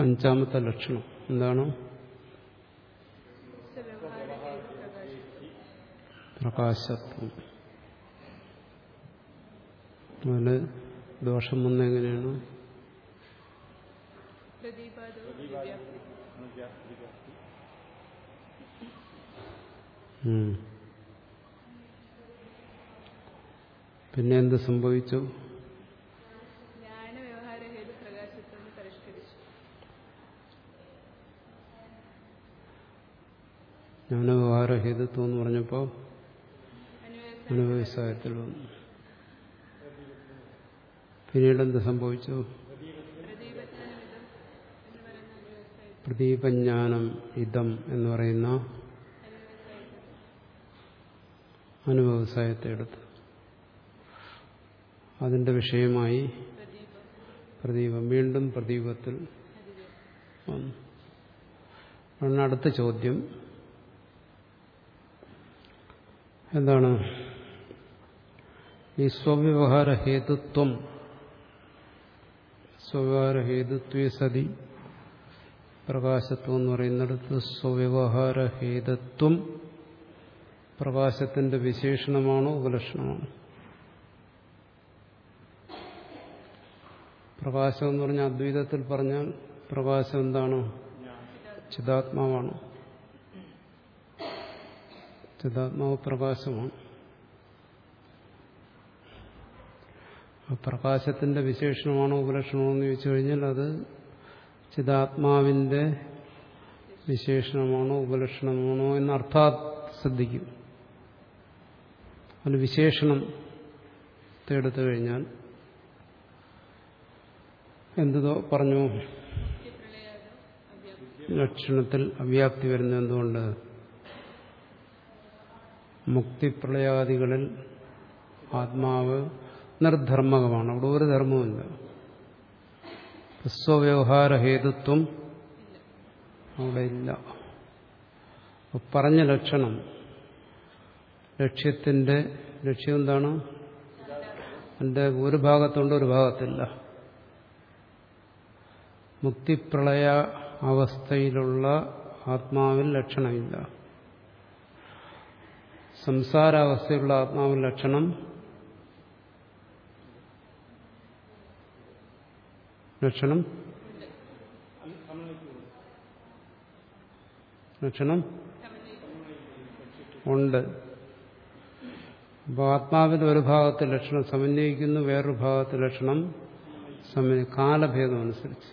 അഞ്ചാമത്തെ ലക്ഷണം. എന്താണ്? പ്രകാശത്വം. അതിന് ദോഷം വന്നെങ്ങനെയാണ്. പിന്നെ എന്ത് സംഭവിച്ചു ജ്ഞാന വ്യവഹാര ഹേതു പ്രകാശത്വം പരിഷ്കരിച്ചു ജ്ഞാനവ്യവഹാര ഹേതുത്വം എന്ന് പറഞ്ഞപ്പോൾ അനുവ്യവസായ അനുവ്യവസായത്തിൽ വന്നു. പിന്നീട് എന്ത് സംഭവിച്ചു? പ്രദീപജ്ഞാനം ഇതം എന്ന് പറയുന്ന അനുവ്യവസായത്തെ എടുത്തു. അതിന്റെ വിഷയമായി പ്രദീപം വീണ്ടും പ്രദീപത്തിൽ വന്നു. അടുത്ത ചോദ്യം എന്താണ്? ഈ സ്വവ്യവഹാര ഹേതുത്വം സ്വവ്യവഹാര ഹേതുത്വേ സതി പ്രകാശത്വം എന്ന് പറയുന്നിടത്ത് സ്വവ്യവഹാര ഹേതത്വം പ്രകാശത്തിന്റെ വിശേഷണമാണോ ഉപലക്ഷണമാണോ? പ്രകാശം എന്ന് പറഞ്ഞാൽ അദ്വൈതത്തിൽ പറഞ്ഞാൽ പ്രകാശം എന്താണ്? ചിതാത്മാവാണ് ചിതാത്മാവ് പ്രകാശമാണ്. പ്രകാശത്തിന്റെ വിശേഷണമാണോ ഉപലക്ഷണമാണോ എന്ന് ചോദിച്ചു കഴിഞ്ഞാൽ അത് ചിതാത്മാവിന്റെ വിശേഷണമാണോ ഉപലക്ഷണമാണോ എന്ന് അർത്ഥാത് ശ്രദ്ധിക്കും. അതിന് വിശേഷണം എടുത്തു കഴിഞ്ഞാൽ എന്തോ പറഞ്ഞു. ലക്ഷണത്തിൽ അവ്യാപ്തി വരുന്നത് എന്തുകൊണ്ട്? മുക്തിപ്രളയാദികളിൽ ആത്മാവ് നിർധർമ്മകമാണ്. അവിടെ ഒരു ധർമ്മവുമില്ല. സ്വവ്യവഹാര ഹേതുത്വം അവിടെ ഇല്ല. പറഞ്ഞ ലക്ഷണം. ലക്ഷ്യത്തിന്റെ ലക്ഷ്യം എന്താണ്? എന്റെ ഒരു ഭാഗത്തുണ്ട് ഒരു ഭാഗത്തില്ല. മുക്തിപ്രളയ അവസ്ഥയിലുള്ള ആത്മാവിൽ ലക്ഷണമില്ല. സംസാരാവസ്ഥയിലുള്ള ആത്മാവ് ലക്ഷണം ലക്ഷണം ലക്ഷണം ഉണ്ട്. അപ്പോൾ ആത്മാവിന്റെ ഒരു ഭാഗത്ത് ലക്ഷണം സമന്വയിക്കുന്നു വേറൊരു ഭാഗത്ത് ലക്ഷണം സമന്വയ കാലഭേദം അനുസരിച്ച്.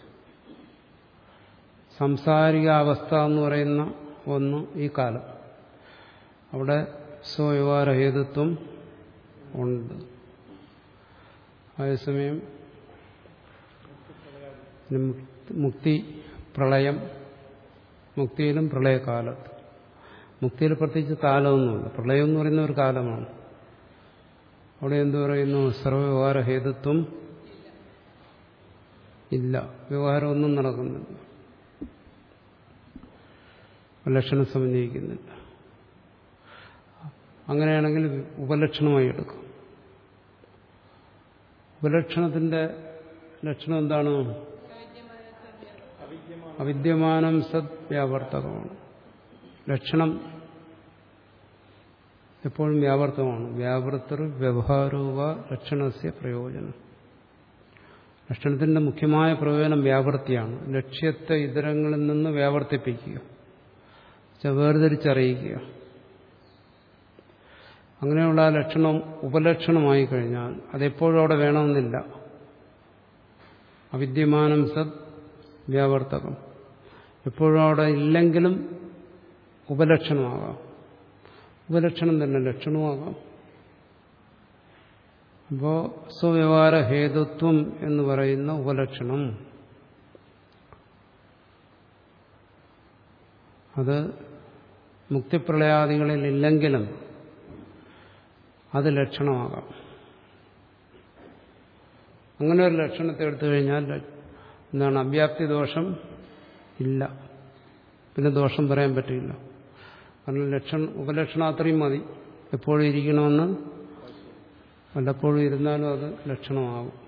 സംസാരിക അവസ്ഥ എന്ന് പറയുന്ന ഒന്ന് ഈ കാലം. അവിടെ സ്വവ്യവഹാര ഹേതുത്വം ഉണ്ട്. അതേസമയം മുക്തി പ്രളയം മുക്തിയിലും പ്രളയകാലത്ത് മുക്തിയിൽ പ്രത്യേകിച്ച് കാലമൊന്നുമില്ല. പ്രളയം എന്ന് പറയുന്ന ഒരു കാലമാണ്. അവിടെ എന്തു പറയുന്നു? സർവവ്യവഹാര ഹേതുത്വം ഇല്ല. വ്യവഹാരമൊന്നും നടക്കുന്നില്ല. ലക്ഷണം സമന്വയിക്കുന്നില്ല അങ്ങനെയാണെങ്കിൽ ഉപലക്ഷണമായി എടുക്കും. ഉപലക്ഷണത്തിന്റെ ലക്ഷണം എന്താണ്? അവിദ്യമാനം സത് വ്യാവർത്തകമാണ്. ലക്ഷണം എപ്പോഴും വ്യാവർത്തകമാണ്. വ്യാവർത്തർ വ്യവഹാരൂപ ലക്ഷണസ്യ പ്രയോജനം. ലക്ഷണത്തിന്റെ മുഖ്യമായ പ്രയോജനം വ്യാവർത്തിയാണ്. ലക്ഷ്യത്തെ ഇതരങ്ങളിൽ നിന്ന് വ്യാവർത്തിപ്പിക്കുക. വേർതിരിച്ചറിയിക്കുക അങ്ങനെയുള്ള ആ ലക്ഷണം ഉപലക്ഷണമായി കഴിഞ്ഞാൽ അതെപ്പോഴും അവിടെ വേണമെന്നില്ല. അവിദ്യമാനം സത് വ്യാവർത്തകം. എപ്പോഴും അവിടെ ഇല്ലെങ്കിലും ഉപലക്ഷണമാകാം. ഉപലക്ഷണം തന്നെ ലക്ഷണമാകാം. അപ്പോ സ്വവ്യവഹാര ഹേതുത്വം എന്ന് പറയുന്ന ഉപലക്ഷണം. അത് മുക്തിപ്രളയാദികളിൽ ഇല്ലെങ്കിലും അത് ലക്ഷണമാകാം. അങ്ങനെ ഒരു ലക്ഷണത്തെ എടുത്തു കഴിഞ്ഞാൽ എന്താണ് അവ്യാപ്തി ദോഷം ഇല്ല. പിന്നെ ദോഷം പറയാൻ പറ്റില്ല. കാരണം ലക്ഷണം ഉപലക്ഷണം അത്രയും മതി. എപ്പോഴും ഇരിക്കണമെന്ന് വല്ലപ്പോഴും ഇരുന്നാലും അത് ലക്ഷണമാകും.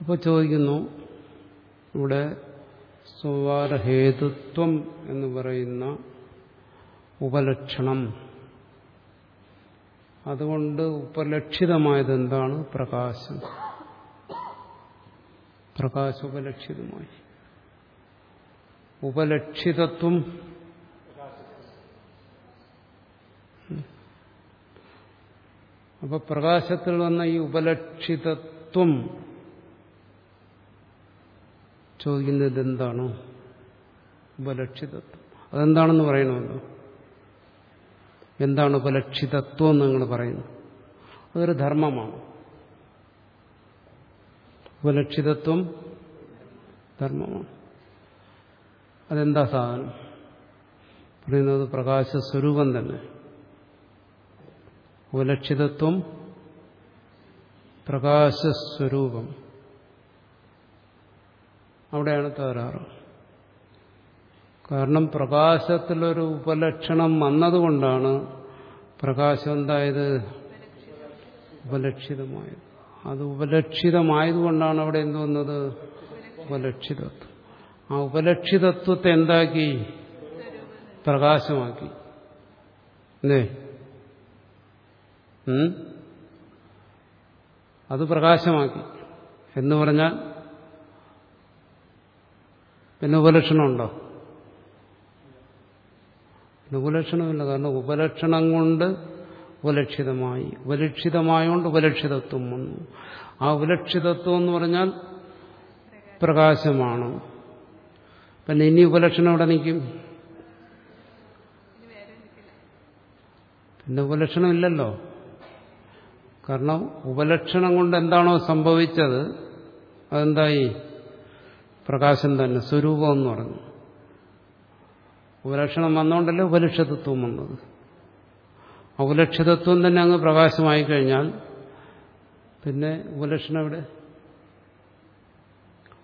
അപ്പോൾ ചോദിക്കുന്നു ഇവിടെ സ്വവാരഹേതുത്വം എന്ന് പറയുന്ന ഉപലക്ഷണം. അതുകൊണ്ട് ഉപലക്ഷിതമായത് എന്താണ് പ്രകാശം പ്രകാശോപലക്ഷിതമായി ഉപലക്ഷിതത്വം. അപ്പൊ പ്രകാശത്തിൽ വന്ന ഈ ഉപലക്ഷിതത്വം ചോദിക്കുന്നത് എന്താണ് ഉപലക്ഷിതത്വം. അതെന്താണെന്ന് പറയണമല്ലോ? എന്താണ് ഉപലക്ഷിതത്വം എന്ന് നിങ്ങൾ പറയുന്നു? അതൊരു ധർമ്മമാണ്. ഉപലക്ഷിതത്വം ധർമ്മമാണ്. അതെന്താ സാധനം? പറയുന്നത് പ്രകാശ സ്വരൂപം തന്നെ. ഉപലക്ഷിതത്വം പ്രകാശസ്വരൂപം. അവിടെയാണ് തകരാറ്. കാരണം പ്രകാശത്തിലൊരു ഉപലക്ഷണം വന്നതുകൊണ്ടാണ് പ്രകാശം എന്തായത്? ഉപലക്ഷിതമായത്. അത് ഉപലക്ഷിതമായതുകൊണ്ടാണ് അവിടെ എന്ത് വന്നത്? ഉപലക്ഷിതത്വം. ആ ഉപലക്ഷിതത്വത്തെ എന്താക്കി? പ്രകാശമാക്കി? അത് പ്രകാശമാക്കി. എന്ന് പറഞ്ഞാൽ പിന്നെ ഉപലക്ഷണമുണ്ടോ? ഉപലക്ഷണമില്ല. കാരണം ഉപലക്ഷണം കൊണ്ട് ഉപലക്ഷിതമായി. ഉപലക്ഷിതമായോണ്ട് ഉപലക്ഷിതത്വം വന്നു. ആ ഉപലക്ഷിതത്വം എന്ന് പറഞ്ഞാൽ പ്രകാശമാണ്. പിന്നെ ഇനി ഉപലക്ഷണം എവിടെ നിൽക്കും? പിന്നെ ഉപലക്ഷണമില്ലല്ലോ കാരണം ഉപലക്ഷണം കൊണ്ട് എന്താണോ സംഭവിച്ചത് അതെന്തായി? പ്രകാശം തന്നെ സ്വരൂപം എന്ന് പറഞ്ഞു. ഉപലക്ഷണം വന്നുകൊണ്ടല്ലേ ഉപലക്ഷിതത്വം വന്നത്? ഉപലക്ഷിതത്വം തന്നെ അങ്ങ് പ്രകാശമായി കഴിഞ്ഞാൽ പിന്നെ ഉപലക്ഷണം എവിടെ?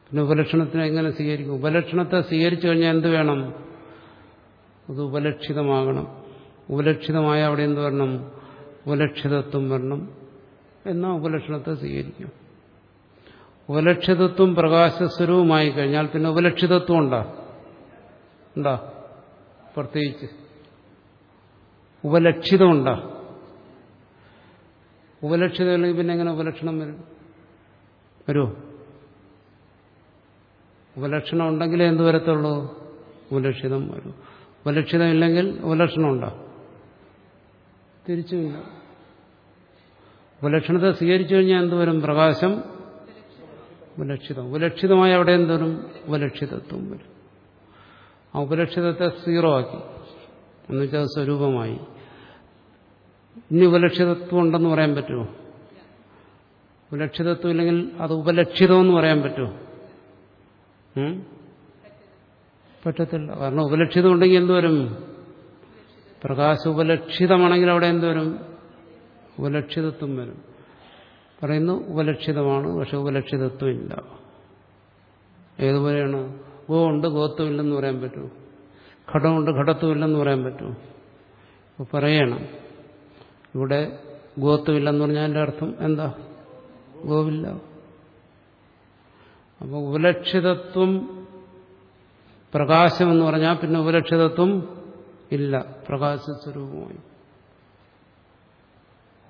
പിന്നെ ഉപലക്ഷണത്തിനെ എങ്ങനെ സ്വീകരിക്കും? ഉപലക്ഷണത്തെ സ്വീകരിച്ചു കഴിഞ്ഞാൽ എന്ത് വേണം? അത് ഉപലക്ഷിതമാകണം. ഉപലക്ഷിതമായ അവിടെ എന്ത് വരണം? ഉപലക്ഷിതത്വം വരണം. എന്നാ ഉപലക്ഷണത്തെ സ്വീകരിക്കും. ഉപലക്ഷിതത്വം പ്രകാശസ്വരൂപമായി കഴിഞ്ഞാൽ പിന്നെ ഉപലക്ഷിതത്വം ഉണ്ടാ? ഉണ്ടാ? പ്രത്യേകിച്ച്. ഉപലക്ഷിതം ഉണ്ടാ? ഉപലക്ഷിതം അല്ലെങ്കിൽ പിന്നെ എങ്ങനെ ഉപലക്ഷണം വരും? വരൂ ഉപലക്ഷണം ഉണ്ടെങ്കിലേ എന്ത് വരത്തുള്ളൂ? ഉപലക്ഷിതം വരും. ഉപലക്ഷിതം ഇല്ലെങ്കിൽ ഉപലക്ഷണം ഉണ്ടോ? തിരിച്ചുമില്ല ഉപലക്ഷണത്തെ സ്വീകരിച്ചു കഴിഞ്ഞാൽ എന്ത് വരും? പ്രകാശം ഉപലക്ഷിതം ഉപലക്ഷിതമായ അവിടെ എന്തോരും ഉപലക്ഷിതത്വം വരും. ആ ഉപലക്ഷിതത്തെ സീറോ ആക്കി എന്നുവെച്ചാൽ സ്വരൂപമായി. ഇനി ഉപലക്ഷിതത്വം ഉണ്ടെന്ന് പറയാൻ പറ്റുമോ? ഉപലക്ഷിതത്വം ഇല്ലെങ്കിൽ അത് ഉപലക്ഷിതമെന്ന് പറയാൻ പറ്റുമോ? പറ്റത്തില്ല. കാരണം ഉപലക്ഷിതം ഉണ്ടെങ്കിൽ എന്തുവരും പ്രകാശ ഉപലക്ഷിതമാണെങ്കിൽ അവിടെ എന്തുവരും ഉപലക്ഷിതത്വം വരും. പറയുന്നു ഉപലക്ഷിതമാണ് പക്ഷെ ഉപലക്ഷിതത്വം ഇല്ല ഏതുപോലെയാണ്? ഗോ ഉണ്ട് ഗോത്വമില്ലെന്ന് പറയാൻ പറ്റുമോ ഘടമുണ്ട് ഘടത്വമില്ലെന്ന് പറയാൻ പറ്റുമോ പറയണം. ഇവിടെ ഗോത്വമില്ലെന്ന് പറഞ്ഞാൽ എന്റെ അർത്ഥം എന്താ? ഗോവില്ല. അപ്പോൾ ഉപലക്ഷിതത്വം പ്രകാശം എന്ന് പറഞ്ഞാൽ പിന്നെ ഉപലക്ഷിതത്വം ഇല്ല. പ്രകാശസ്വരൂപമായി.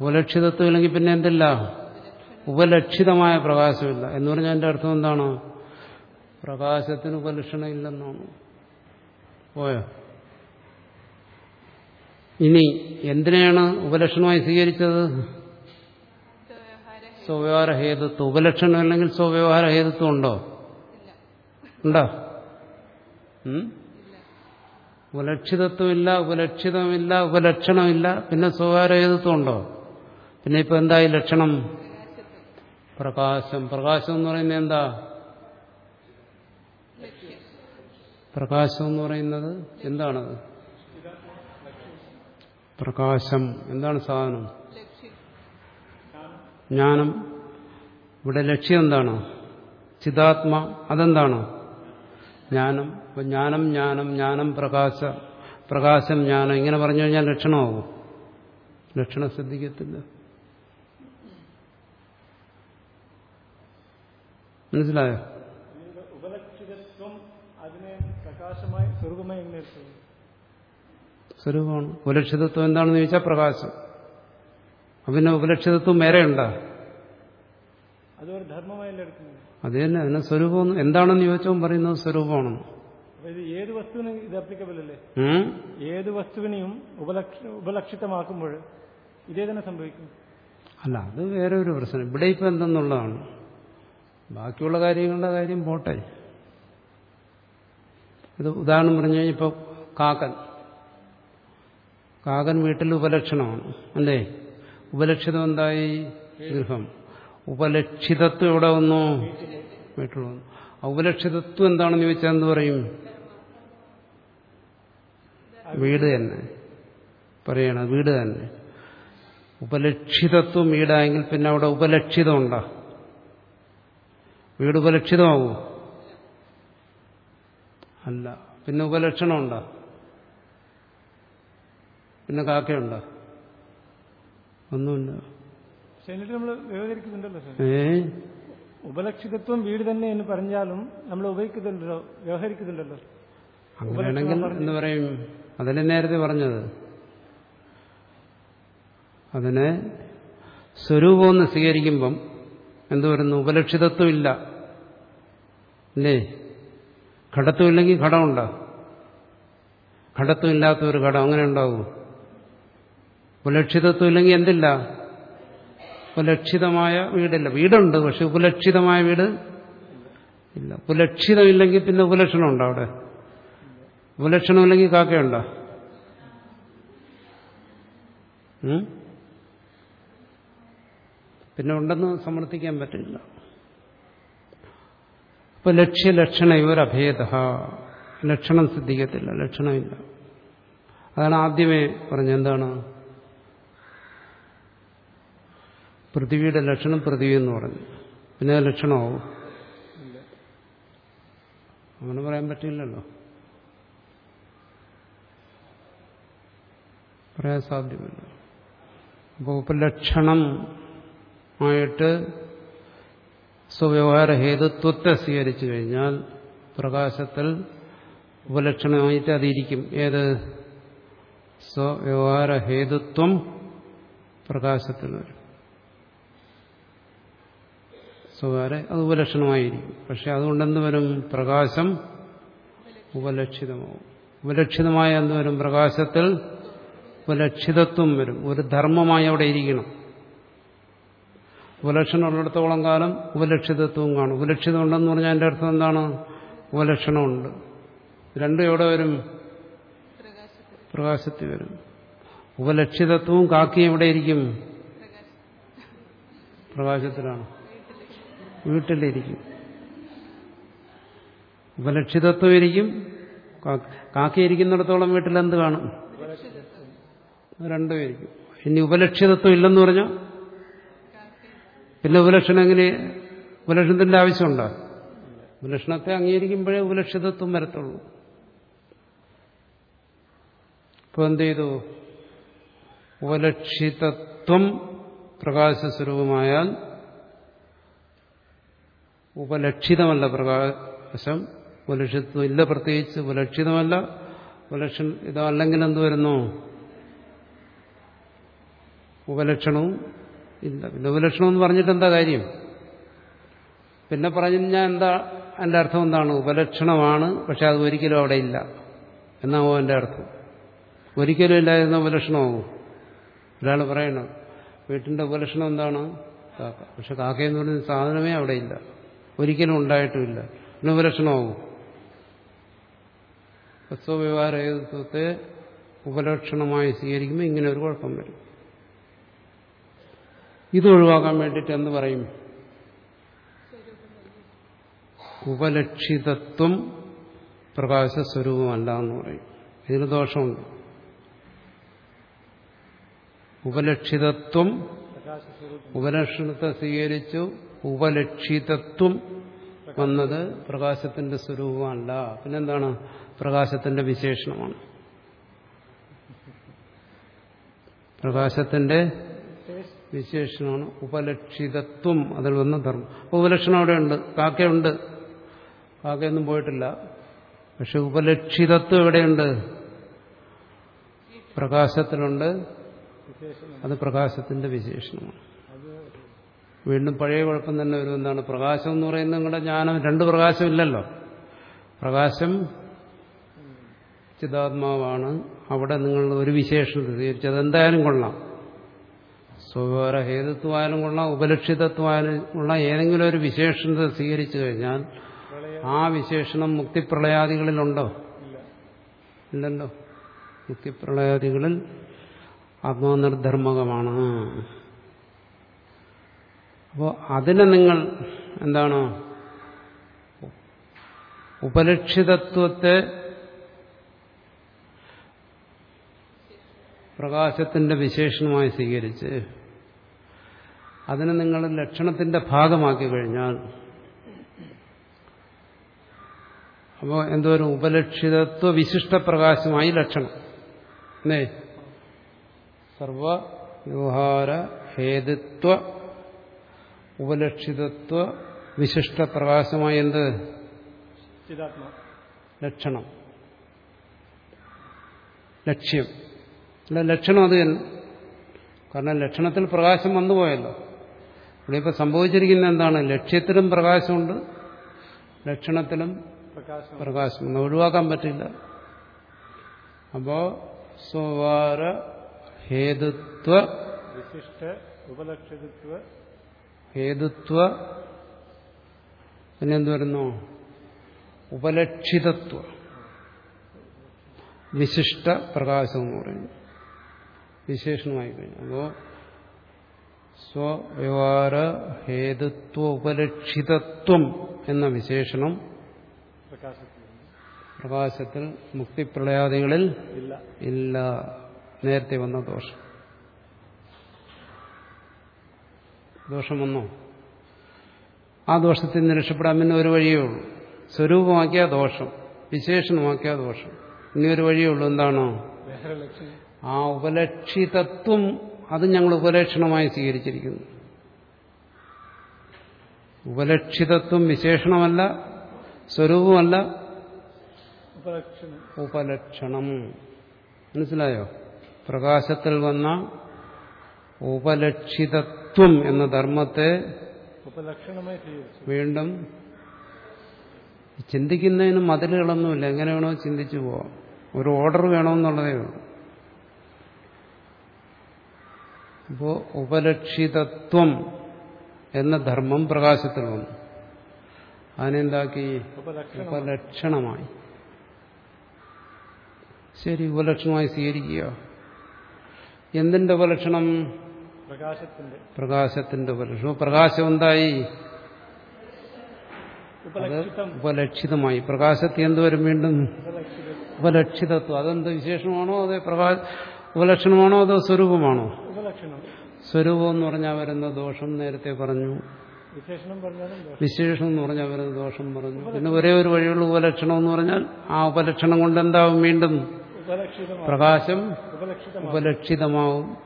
ഉപലക്ഷിതത്വം ഇല്ലെങ്കിൽ പിന്നെ എന്തില്ല? ഉപലക്ഷിതമായ പ്രകാശമില്ല. എന്ന് പറഞ്ഞാൽ എന്റെ അർത്ഥം എന്താണ്? പ്രകാശത്തിന് ഉപലക്ഷണം ഇല്ലെന്നാണ് പോയോ? ഇനി എന്തിനാണ് ഉപലക്ഷണമായി സ്വീകരിച്ചത്? സ്വവ്യവഹാര ഹേതുത്വം ഉപലക്ഷണം അല്ലെങ്കിൽ സ്വവ്യവഹാര ഹേതുത്വം ഉണ്ടോ? ഉണ്ടോ? ഉപലക്ഷിതത്വമില്ല ഉപലക്ഷിതമില്ല ഉപലക്ഷണമില്ല. പിന്നെ സ്വകാര്യ ഹേതുത്വം ഉണ്ടോ? പിന്നെ ഇപ്പൊ എന്തായി ലക്ഷണം? പ്രകാശം. പ്രകാശം എന്ന് പറയുന്നത് എന്താ? പ്രകാശം എന്ന് പറയുന്നത് എന്താണത്? പ്രകാശം. എന്താണ് സാധനം? ജ്ഞാനം. ഇവിടെ ലക്ഷ്യം എന്താണ്? ചിതാത്മ. അതെന്താണ്? ജ്ഞാനം. അപ്പൊ ജ്ഞാനം ജ്ഞാനം ജ്ഞാനം പ്രകാശ. പ്രകാശം ജ്ഞാനം. ഇങ്ങനെ പറഞ്ഞു കഴിഞ്ഞാൽ ലക്ഷണമാകും ലക്ഷണം ശ്രദ്ധിക്കത്തില്ല. മനസ്സിലായോ? സ്വരൂപമാണ്. ഉപലക്ഷിതത്വം എന്താണെന്ന് ചോദിച്ചാൽ പ്രകാശം. പിന്നെ ഉപലക്ഷിതത്വം വേറെ ഉണ്ടാ? അത് തന്നെ. അതിനെ സ്വരൂപം എന്താണെന്ന് ചോദിച്ചവൻ പറയുന്നത് സ്വരൂപമാണ്. ഏത് വസ്തുവിനും ഇത് അപ്ലിക്കബിൾ അല്ലേ? ഏത് വസ്തുവിനെയും ഉപലക്ഷ ഉപലക്ഷിതമാക്കുമ്പോൾ ഇതേ തന്നെ സംഭവിക്കും? അല്ല അത് വേറെ ഒരു പ്രശ്നം. ഇവിടെ ഇപ്പൊ എന്തെന്നുള്ളതാണ്. ബാക്കിയുള്ള കാര്യങ്ങളുടെ കാര്യം പോട്ടെ. ഇത് ഉദാഹരണം പറഞ്ഞു കഴിഞ്ഞാൽ ഇപ്പോൾ കാക്കൻ. കാക്കൻ വീട്ടിൽ ഉപലക്ഷണമാണ് അല്ലേ? ഉപലക്ഷിതം എന്തായി? ഗൃഹം. ഉപലക്ഷിതത്വം എവിടെ വന്നു? വീട്ടിൽ വന്നു. ഉപലക്ഷിതത്വം എന്താണെന്ന് ചോദിച്ചാൽ എന്ത് പറയും? വീട് തന്നെ. പറയണ വീട് തന്നെ. ഉപലക്ഷിതത്വം വീടായെങ്കിൽ പിന്നെ അവിടെ ഉപലക്ഷിതം ഉണ്ടോ? വീട് ഉപലക്ഷിതമാകുമോ അല്ല പിന്നെ ഉപലക്ഷണം ഉണ്ടോ പിന്നെ കാക്കയുണ്ടോ? ഒന്നുമില്ല. ഏ? ഉപലക്ഷിതത്വം വീട് തന്നെ എന്ന് പറഞ്ഞാലും നമ്മൾ ഉപയോഗിക്കുന്നുണ്ടല്ലോ വ്യവഹരിക്കുന്നുണ്ടല്ലോ. അങ്ങനെയാണെങ്കിൽ എന്ന് പറയും. അതിനെ നേരത്തെ പറഞ്ഞത്. അതിനെ സ്വരൂപമെന്ന് സ്വീകരിക്കുമ്പം എന്തു വരുന്നു ഉപലക്ഷിതത്വം ഇല്ല അല്ലേ? ഘടത്വം ഇല്ലെങ്കിൽ ഘടമുണ്ടോ? ഘടത്വം ഇല്ലാത്ത ഒരു ഘടം അങ്ങനെ ഉണ്ടാവും? ഉപലക്ഷിതത്വം ഇല്ലെങ്കിൽ എന്തില്ല? ഉപലക്ഷിതമായ വീടില്ല. വീടുണ്ട് പക്ഷെ ഉപലക്ഷിതമായ വീട് ഇല്ല. ഉപലക്ഷിതമില്ലെങ്കിൽ പിന്നെ ഉപലക്ഷണം ഉണ്ടോ അവിടെ? ഉപലക്ഷണമില്ലെങ്കിൽ കാക്കയുണ്ടോ? പിന്നെ ഉണ്ടെന്ന് സമർത്ഥിക്കാൻ പറ്റില്ല. ഇപ്പൊ ലക്ഷ്യലക്ഷണ ഇവരഭേദ ലക്ഷണം സിദ്ധിക്കത്തില്ല ലക്ഷണമില്ല. അതാണ് ആദ്യമേ പറഞ്ഞ എന്താണ്? പൃഥ്വിയുടെ ലക്ഷണം പൃഥ്വി എന്ന് പറഞ്ഞു. പിന്നെ ലക്ഷണമാവും. അങ്ങനെ പറയാൻ പറ്റില്ലല്ലോ. പറയാൻ സാധ്യമല്ല. അപ്പോൾ ഉപലക്ഷണം ആയിട്ട് സ്വവ്യവഹാര ഹേതുത്വത്തെ സ്വീകരിച്ചു കഴിഞ്ഞാൽ പ്രകാശത്തിൽ ഉപലക്ഷണമായിട്ട് അതിരിക്കും. ഏത്? സ്വവ്യവഹാര ഹേതുത്വം പ്രകാശത്തിൽ വരും. സ്വകാര്യ അത് ഉപലക്ഷണമായിരിക്കും. പക്ഷെ അതുകൊണ്ടെന്ത് വരും? പ്രകാശം ഉപലക്ഷിതമാവും. ഉപലക്ഷിതമായ എന്ത് വരും? പ്രകാശത്തിൽ ഉപലക്ഷിതത്വം വരും. ഒരു ധർമ്മമായി അവിടെ ഇരിക്കണം. ഉപലക്ഷണം ഉള്ളിടത്തോളം കാലം ഉപലക്ഷിതത്വവും കാണും. ഉപലക്ഷിതം ഉണ്ടെന്ന് പറഞ്ഞാൽ എന്റെ അർത്ഥം എന്താണ്? ഉപലക്ഷണമുണ്ട്. രണ്ടും എവിടെ വരും? പ്രകാശത്തിൽ വരും. ഉപലക്ഷിതത്വവും കാക്കിയും എവിടെ ഇരിക്കും? പ്രകാശത്തിലാണ്. വീട്ടിലിരിക്കും. ഉപലക്ഷിതത്വം ഇരിക്കും കാക്കി ഇരിക്കുന്നിടത്തോളം വീട്ടിൽ എന്ത് കാണും? രണ്ടും ഇരിക്കും. ഇനി ഉപലക്ഷിതത്വം ഇല്ലെന്ന് പറഞ്ഞാൽ പിന്നെ ഉപലക്ഷണം എങ്ങനെ? ഉപലക്ഷണത്തിന്റെ ആവശ്യമുണ്ടോ? ഉപലക്ഷണത്തെ അംഗീകരിക്കുമ്പോഴേ ഉപലക്ഷിതത്വം വരത്തുള്ളൂ. ഇപ്പൊ എന്ത് ചെയ്തു? ഉപലക്ഷിതത്വം പ്രകാശസ്വരൂപമായാൽ ഉപലക്ഷിതമല്ല പ്രകാശം. ഉപലക്ഷിത്വം ഇല്ല പ്രത്യേകിച്ച്. ഉപലക്ഷിതമല്ല. ഉപലക്ഷ ഇതല്ലെങ്കിൽ എന്ത് വരുന്നു? ഉപലക്ഷണവും ഇല്ല. പിന്നെ ഉപലക്ഷണം എന്ന് പറഞ്ഞിട്ട് എന്താ കാര്യം? പിന്നെ പറഞ്ഞു ഞാൻ എന്താ എന്റെ അർത്ഥം എന്താണ്? ഉപലക്ഷണമാണ് പക്ഷെ അത് ഒരിക്കലും അവിടെ ഇല്ല. എന്നാവോ എന്റെ അർത്ഥം? ഒരിക്കലും ഇല്ലായിരുന്ന ഉപലക്ഷണമാവും? ഒരാൾ പറയണം വീട്ടിന്റെ ഉപലക്ഷണം എന്താണ്? കാക്ക. പക്ഷെ കാക്കയെന്ന് പറയുന്ന സാധനമേ അവിടെ ഇല്ല. ഒരിക്കലും ഉണ്ടായിട്ടുമില്ല പിന്നെ ഉപലക്ഷണമാവും? സ്വവ്യവഹാര ഉപലക്ഷണമായി സ്വീകരിക്കുമ്പോൾ ഇങ്ങനെ ഒരു കുഴപ്പം വരും. ഇത് ഒഴിവാക്കാൻ വേണ്ടിയിട്ട് എന്ത് പറയും? ഉപലക്ഷിതത്വം പ്രകാശ സ്വരൂപമല്ല എന്ന് പറയും. ഇതിന് ദോഷമുണ്ട്. ഉപലക്ഷിതത്വം ഉപലക്ഷണത്തെ സ്വീകരിച്ചു ഉപലക്ഷിതത്വം വന്നത് പ്രകാശത്തിന്റെ സ്വരൂപമല്ല. പിന്നെന്താണ്? പ്രകാശത്തിന്റെ വിശേഷണമാണ്. പ്രകാശത്തിന്റെ വിശേഷണമാണ് ഉപലക്ഷിതത്വം. അതിൽ വന്ന ധർമ്മം. ഉപലക്ഷണം അവിടെയുണ്ട്. കാക്കയുണ്ട്. കാക്കയൊന്നും പോയിട്ടില്ല. പക്ഷെ ഉപലക്ഷിതത്വം എവിടെയുണ്ട്? പ്രകാശത്തിലുണ്ട്. അത് പ്രകാശത്തിന്റെ വിശേഷണമാണ്. വീണ്ടും പഴയ കുഴപ്പം തന്നെ വരും എന്താണ്? പ്രകാശം എന്ന് പറയുന്നത് നിങ്ങളുടെ ജ്ഞാനം. രണ്ട് പ്രകാശമില്ലല്ലോ പ്രകാശം ചിതാത്മാവാണ്. അവിടെ നിങ്ങൾ ഒരു വിശേഷണം സ്വീകരിച്ചത് എന്തായാലും കൊള്ളാം. സ്വകാര ഹേതുത്വമായാലും കൊള്ളാം ഉപലക്ഷിതത്വമായാലും കൊള്ളാം. ഏതെങ്കിലും ഒരു വിശേഷണത സ്വീകരിച്ചു കഴിഞ്ഞാൽ ആ വിശേഷണം മുക്തിപ്രളയാദികളിലുണ്ടോ? ഇല്ല ഇല്ലല്ലോ. മുക്തിപ്രളയാദികളിൽ ആത്മനിർധർമ്മകമാണ്. അപ്പോൾ അതിനെ നിങ്ങൾ എന്താണ്? ഉപലക്ഷിതത്വത്തെ പ്രകാശത്തിന്റെ വിശേഷണമായി സ്വീകരിച്ച് അതിനെ നിങ്ങൾ ലക്ഷണത്തിന്റെ ഭാഗമാക്കി കഴിഞ്ഞാൽ അപ്പോൾ ഒരു ഉപലക്ഷിതത്വ വിശിഷ്ട പ്രകാശമായി ലക്ഷണം. അല്ലേ? സർവ വ്യവഹാര ഹേതുത്വ ഉപലക്ഷിതത്വ വിശിഷ്ട പ്രകാശമായി എന്ത്? ലക്ഷണം. ലക്ഷ്യം. അല്ല ലക്ഷണം അത് തന്നെ. കാരണം ലക്ഷണത്തിൽ പ്രകാശം വന്നുപോയല്ലോ. ഇവിടെ ഇപ്പൊ സംഭവിച്ചിരിക്കുന്ന എന്താണ്? ലക്ഷ്യത്തിലും പ്രകാശമുണ്ട് ലക്ഷണത്തിലും പ്രകാശം പ്രകാശം ഒന്ന് ഒഴിവാക്കാൻ പറ്റില്ല. അപ്പോ സ്വകാര ഹേതുത്വ വിശിഷ്ട ഉപലക്ഷിതത്വ ഹേതുത്വ പിന്നെന്ത് വരുന്നു? ഉപലക്ഷിതത്വ. വിശിഷ്ട പ്രകാശം എന്ന് പറയുന്നു. വിശേഷണമായി കഴിഞ്ഞു. അപ്പോ സ്വവ്യവഹാര ഹേതുത്വ ഉപലക്ഷിതത്വം എന്ന വിശേഷണം പ്രകാശത്തിൽ മുക്തിപ്രളയാദികളിൽ ഇല്ല. നേരത്തെ വന്ന ദോഷം. ദോഷം വന്നോ? ആ ദോഷത്തിൽ നിന്ന് രക്ഷപ്പെടാൻ പിന്നെ ഒരു വഴിയേ ഉള്ളൂ. സ്വരൂപമാക്കിയ ദോഷം വിശേഷണമാക്കിയ ദോഷം. ഇനി ഒരു വഴിയേ ഉള്ളൂ. എന്താണോ? ആ ഉപലക്ഷിതത്വം അത് ഞങ്ങൾ ഉപലക്ഷണമായി സ്വീകരിച്ചിരിക്കുന്നു. ഉപലക്ഷിതത്വം വിശേഷണമല്ല സ്വരൂപമല്ല. ഉപലക്ഷണം. മനസ്സിലായോ? പ്രകാശത്തിൽ വന്ന ഉപലക്ഷിതത്വം എന്ന ധർമ്മത്തെ വീണ്ടും ചിന്തിക്കുന്നതിന് മതിലുകളൊന്നുമില്ല. എങ്ങനെ വേണോ ചിന്തിച്ചു പോവാം. ഒരു ഓർഡർ വേണമെന്നുള്ളതേ ഉള്ളൂ. അപ്പോൾ ഉപലക്ഷിതത്വം എന്ന ധർമ്മം പ്രകാശത്തിൽ വന്നു അതിനെന്താക്കി? ഉപലക്ഷണം. ഉപലക്ഷണമായി. ശരി ഉപലക്ഷണമായി സ്വീകരിക്കുക. എന്തിന്റെ ഉപലക്ഷണം? പ്രകാശത്തിന്റെ. ഉപലക്ഷണം. പ്രകാശം എന്തായി? ഉപലക്ഷിതമായി. പ്രകാശത്തെ എന്തുവരും വീണ്ടും? ഉപലക്ഷിതത്വം. അതെന്ത് വിശേഷമാണോ? അതേ പ്രകാശ ഉപലക്ഷണമാണോ അതോ സ്വരൂപമാണോ? സ്വരൂപം എന്ന് പറഞ്ഞാൽ വരുന്ന ദോഷം നേരത്തെ പറഞ്ഞു. വിശേഷണം വിശേഷം എന്ന് പറഞ്ഞാൽ വരുന്ന ദോഷം പറഞ്ഞു. പിന്നെ ഒരേ ഒരു വഴിയുള്ള ഉപലക്ഷണം എന്ന് പറഞ്ഞാൽ ആ ഉപലക്ഷണം കൊണ്ട് എന്താവും വീണ്ടും? പ്രകാശം ഉപലക്ഷിതമാവും.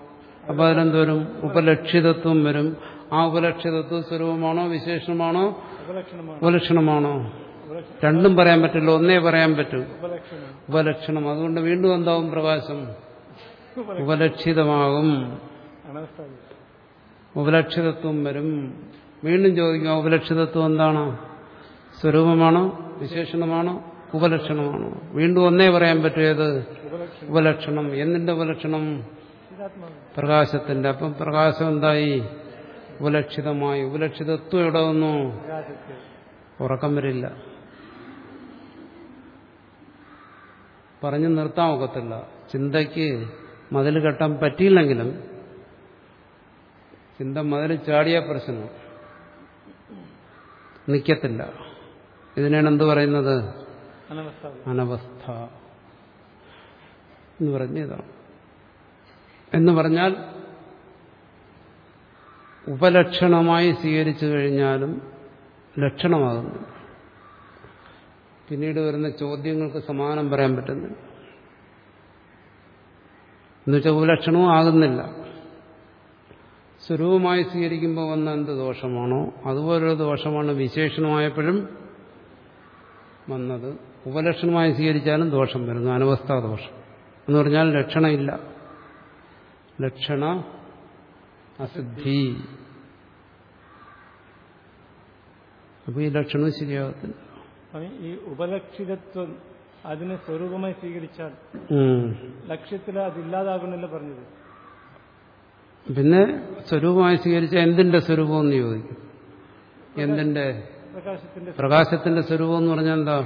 അപ്പൊ അതിനെന്തോരും ഉപലക്ഷിതത്വം വരും. ആ ഉപലക്ഷിതത്വം സ്വരൂപമാണോ വിശേഷണമാണോ? ഉപലക്ഷണമാണോ? രണ്ടും പറയാൻ പറ്റില്ല. ഒന്നേ പറയാൻ പറ്റും. ഉപലക്ഷണം. അതുകൊണ്ട് വീണ്ടും എന്താവും? പ്രകാശം. ഉപലക്ഷിതമാകും. ഉപലക്ഷിതത്വം വരും. വീണ്ടും ചോദിക്കുക ഉപലക്ഷിതത്വം എന്താണ്? സ്വരൂപമാണോ? വിശേഷണമാണോ? ഉപലക്ഷണമാണോ? വീണ്ടും ഒന്നേ പറയാൻ പറ്റിയത് ഉപലക്ഷണം. എന്തിന്റെ ഉപലക്ഷണം? പ്രകാശത്തിന്റെ. അപ്പം പ്രകാശം എന്തായി? ഉപലക്ഷിതമായി. ഉപലക്ഷിതത്വം എവിടെ വന്നു? ഉറക്കം വരില്ല. പറഞ്ഞു നിർത്താൻ ഒക്കത്തില്ല. ചിന്തയ്ക്ക് മതിൽ കെട്ടാൻ പറ്റിയില്ലെങ്കിലും ചിന്ത മതിൽ ചാടിയ പ്രശ്നം. നിൽക്കത്തില്ല ഇതിനാണ് എന്ത് പറയുന്നത്? അനവസ്ഥ. എന്ന് പറഞ്ഞതാണ്. എന്ന് പറഞ്ഞാൽ ഉപലക്ഷണമായി സ്വീകരിച്ചു കഴിഞ്ഞാലും ലക്ഷണമാകുന്നു. പിന്നീട് വരുന്ന ചോദ്യങ്ങൾക്ക് സമാനം പറയാൻ പറ്റുന്നില്ല. എന്നുവെച്ചാൽ ഉപലക്ഷണവും ആകുന്നില്ല. സ്വരൂപമായി സ്വീകരിക്കുമ്പോൾ വന്ന എന്ത് ദോഷമാണോ അതുപോലൊരു ദോഷമാണ് വിശേഷണമായപ്പോഴും വന്നത്. ഉപലക്ഷണമായി സ്വീകരിച്ചാലും ദോഷം വരുന്നു അനവസ്ഥാ ദോഷം. എന്ന് പറഞ്ഞാൽ ലക്ഷണമില്ല ലക്ഷണ അസിദ്ധി. അപ്പൊ ഈ ലക്ഷണം ശരിയാകത്തില്ല. ഈ ഉപലക്ഷിതത്വം അതിനെ സ്വരൂപമായി സ്വീകരിച്ചാൽ. ലക്ഷ്യത്തിൽ അതില്ലാതാകണമെന്നല്ല പറഞ്ഞത്. പിന്നെ സ്വരൂപമായി സ്വീകരിച്ച എന്തിന്റെ സ്വരൂപം എന്ന് ചോദിക്കും. എന്തിന്റെ? പ്രകാശത്തിന്റെ സ്വരൂപം. എന്ന് പറഞ്ഞാൽ എന്താ?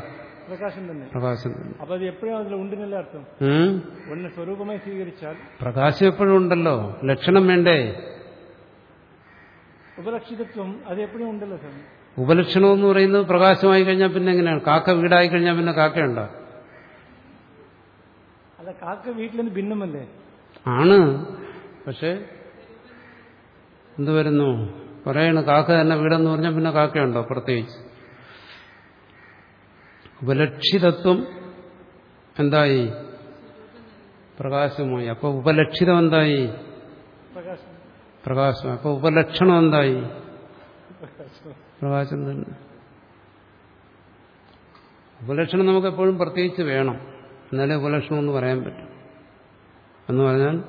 പ്രകാശം തന്നെ. പ്രകാശം. തന്നെ അപ്പൊ അത് എപ്പോഴും അതിൽ ഉണ്ടെന്നല്ല അർത്ഥം? ഒന്ന് സ്വരൂപമായി സ്വീകരിച്ചാൽ പ്രകാശം എപ്പോഴും ഉണ്ടല്ലോ. ലക്ഷണം വേണ്ടേ? ഉപലക്ഷിതത്വം അത് എപ്പോഴും ഉണ്ടല്ലോ ഉപലക്ഷണം എന്ന് പറയുന്നത് പ്രകാശമായി കഴിഞ്ഞാൽ പിന്നെ എങ്ങനെയാണ്? കാക്ക വീടായി കഴിഞ്ഞാൽ പിന്നെ കാക്കയുണ്ടോ? അല്ല കാക്ക വീട്ടിൽ നിന്ന് ഭിന്നമല്ലേ? ആണ്. പക്ഷെ എന്ത് വരുന്നു പറയണ കാക്ക തന്നെ വീടെന്ന് പറഞ്ഞാൽ പിന്നെ കാക്കയുണ്ടോ പ്രത്യേകിച്ച്? ഉപലക്ഷിതത്വം എന്തായി? പ്രകാശമായി. അപ്പൊ ഉപലക്ഷിതം എന്തായി? പ്രകാശം. അപ്പൊ ഉപലക്ഷണം എന്തായി? പ്രകാശം തന്നെ. ഉപലക്ഷണം നമുക്ക് എപ്പോഴും പ്രത്യേകിച്ച് വേണം. എന്നാലേ ഉപലക്ഷണം എന്ന് പറയാൻ പറ്റും. എന്ന് പറഞ്ഞാൽ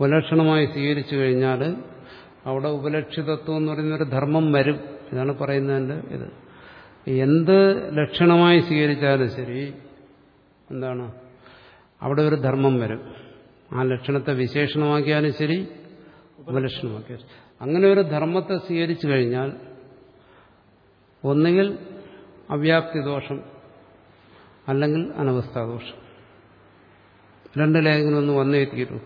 ഉപലക്ഷണമായി സ്വീകരിച്ചു കഴിഞ്ഞാൽ അവിടെ ഉപലക്ഷിതത്വം എന്ന് പറയുന്നൊരു ധർമ്മം വരും. ഇതാണ് പറയുന്നതിന്റെ ഇത്. എന്ത് ലക്ഷണമായി സ്വീകരിച്ചാലും ശരി എന്താണ്? അവിടെ ഒരു ധർമ്മം വരും. ആ ലക്ഷണത്തെ വിശേഷണമാക്കിയാലും ശരി ഉപലക്ഷണമാക്കിയാലും അങ്ങനെ ഒരു ധർമ്മത്തെ സ്വീകരിച്ചു കഴിഞ്ഞാൽ ഒന്നുകിൽ അവ്യാപ്തി ദോഷം അല്ലെങ്കിൽ അനവസ്ഥാദോഷം രണ്ടിലേതെങ്കിലും ഒന്ന് വന്നേ തീരൂ